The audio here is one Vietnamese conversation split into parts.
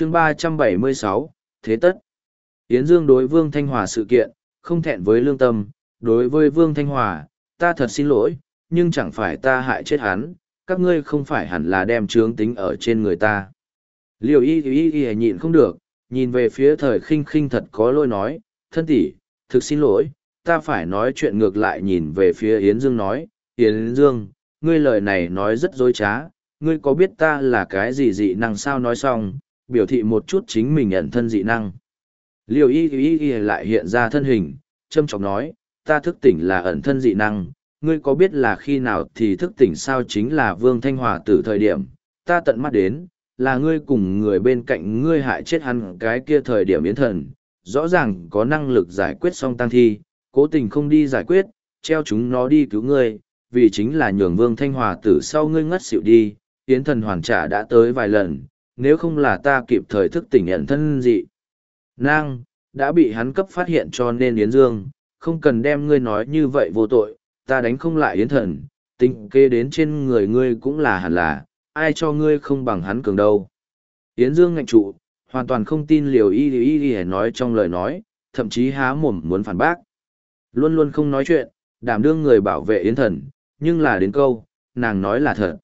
chương ba trăm bảy mươi sáu, thế tất. Yến dương đối vương thanh hòa sự kiện, không thẹn với lương tâm. Đối với vương thanh hòa, ta thật xin lỗi, nhưng chẳng phải ta hại chết hắn. Các ngươi không phải hẳn là đem trướng tính ở trên người ta. Liều y y y nhịn không được, nhìn về phía thời khinh khinh thật có lỗi nói, thân tỷ, thực xin lỗi, ta phải nói chuyện ngược lại nhìn về phía yến dương nói, yến dương, ngươi lời này nói rất dối trá, ngươi có biết ta là cái gì dị năng sao? Nói xong biểu thị một chút chính mình ẩn thân dị năng. Liều y y y lại hiện ra thân hình, châm trọng nói, ta thức tỉnh là ẩn thân dị năng, ngươi có biết là khi nào thì thức tỉnh sao chính là Vương Thanh Hòa từ thời điểm, ta tận mắt đến, là ngươi cùng người bên cạnh ngươi hại chết hắn cái kia thời điểm yến thần, rõ ràng có năng lực giải quyết xong tăng thi, cố tình không đi giải quyết, treo chúng nó đi cứu ngươi, vì chính là nhường Vương Thanh Hòa tử sau ngươi ngất xỉu đi, yến thần hoàn trả đã tới vài lần, nếu không là ta kịp thời thức tỉnh nhận thân dị. Nang, đã bị hắn cấp phát hiện cho nên Yến Dương, không cần đem ngươi nói như vậy vô tội, ta đánh không lại Yến thần, tính kê đến trên người ngươi cũng là hẳn là, ai cho ngươi không bằng hắn cường đâu. Yến Dương ngạnh trụ, hoàn toàn không tin liều y y y nói trong lời nói, thậm chí há mồm muốn phản bác. Luôn luôn không nói chuyện, đảm đương người bảo vệ Yến thần, nhưng là đến câu, nàng nói là thật.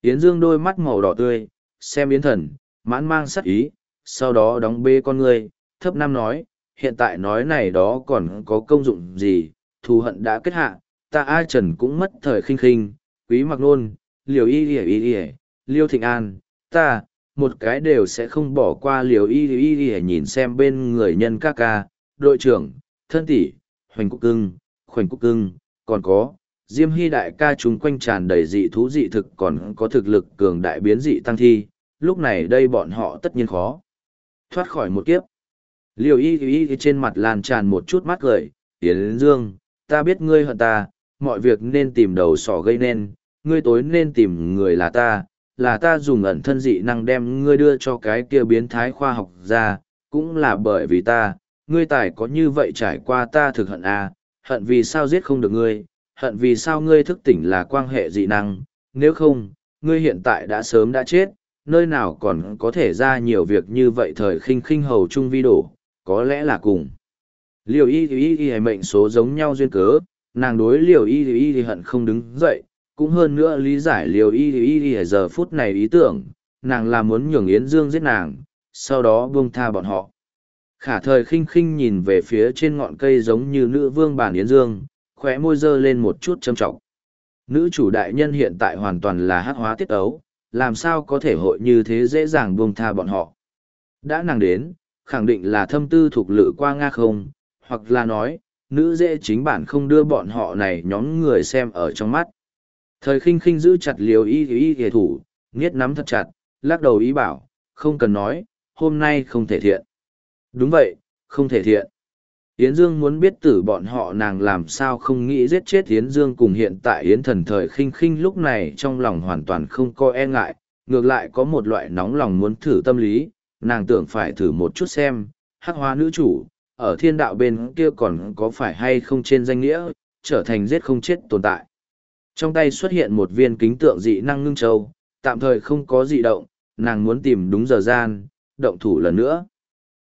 Yến Dương đôi mắt màu đỏ tươi, xem yến thần, mãn mang sắc ý, sau đó đóng bê con ngươi, thấp năm nói, hiện tại nói này đó còn có công dụng gì, thù hận đã kết hạ, ta ai trần cũng mất thời khinh khinh, quý mặc nôn, liều y y y y, liêu thịnh an, ta, một cái đều sẽ không bỏ qua liều y y y nhìn xem bên người nhân ca ca, đội trưởng, thân tỷ, hoành cúc cưng, khoảnh cúc cưng, còn có, Diêm Hy đại ca chúng quanh tràn đầy dị thú dị thực còn có thực lực cường đại biến dị tăng thi, lúc này đây bọn họ tất nhiên khó. Thoát khỏi một kiếp. Liều y y trên mặt lan tràn một chút mắt cười, Yến Dương, ta biết ngươi hận ta, mọi việc nên tìm đầu sỏ gây nên, ngươi tối nên tìm người là ta, là ta dùng ẩn thân dị năng đem ngươi đưa cho cái kia biến thái khoa học ra, cũng là bởi vì ta, ngươi tài có như vậy trải qua ta thực hận à, hận vì sao giết không được ngươi, hận vì sao ngươi thức tỉnh là quan hệ dị năng, nếu không, ngươi hiện tại đã sớm đã chết, nơi nào còn có thể ra nhiều việc như vậy thời khinh khinh hầu trung vi đổ, có lẽ là cùng. Liều y y y mệnh số giống nhau duyên cớ, nàng đối liều y y y hận không đứng dậy, cũng hơn nữa lý giải liều y y y giờ phút này ý tưởng, nàng là muốn nhường Yến Dương giết nàng, sau đó buông tha bọn họ. Khả thời khinh khinh nhìn về phía trên ngọn cây giống như nữ vương bản Yến Dương, khóe môi dơ lên một chút châm trọng. Nữ chủ đại nhân hiện tại hoàn toàn là hắc hóa tiết ấu, làm sao có thể hội như thế dễ dàng buông tha bọn họ. Đã nàng đến, khẳng định là thâm tư thuộc lự qua Nga không, hoặc là nói, nữ dễ chính bản không đưa bọn họ này nhóm người xem ở trong mắt. Thời khinh khinh giữ chặt liều y y y thủ, nghiết nắm thật chặt, lắc đầu ý bảo, không cần nói, hôm nay không thể thiện. Đúng vậy, không thể thiện. Yến Dương muốn biết tử bọn họ nàng làm sao không nghĩ giết chết Yến Dương cùng hiện tại Yến thần thời khinh khinh lúc này trong lòng hoàn toàn không có e ngại, ngược lại có một loại nóng lòng muốn thử tâm lý, nàng tưởng phải thử một chút xem, hắc hoa nữ chủ, ở thiên đạo bên kia còn có phải hay không trên danh nghĩa, trở thành giết không chết tồn tại. Trong tay xuất hiện một viên kính tượng dị năng ngưng châu, tạm thời không có dị động, nàng muốn tìm đúng giờ gian, động thủ lần nữa.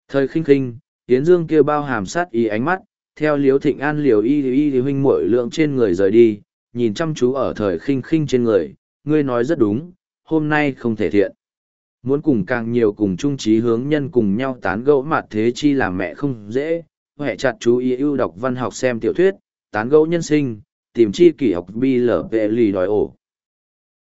Thời khinh khinh, Yến Dương kia bao hàm sát ý ánh mắt, theo Liễu Thịnh An liều y y y huynh muội lượng trên người rời đi, nhìn chăm chú ở thời khinh khinh trên người, ngươi nói rất đúng, hôm nay không thể thiện. Muốn cùng càng nhiều cùng chung trí hướng nhân cùng nhau tán gẫu mặt thế chi làm mẹ không dễ, hệ chặt chú ý ưu đọc văn học xem tiểu thuyết, tán gẫu nhân sinh, tìm chi kỷ học bi lở vệ lì đòi ổ.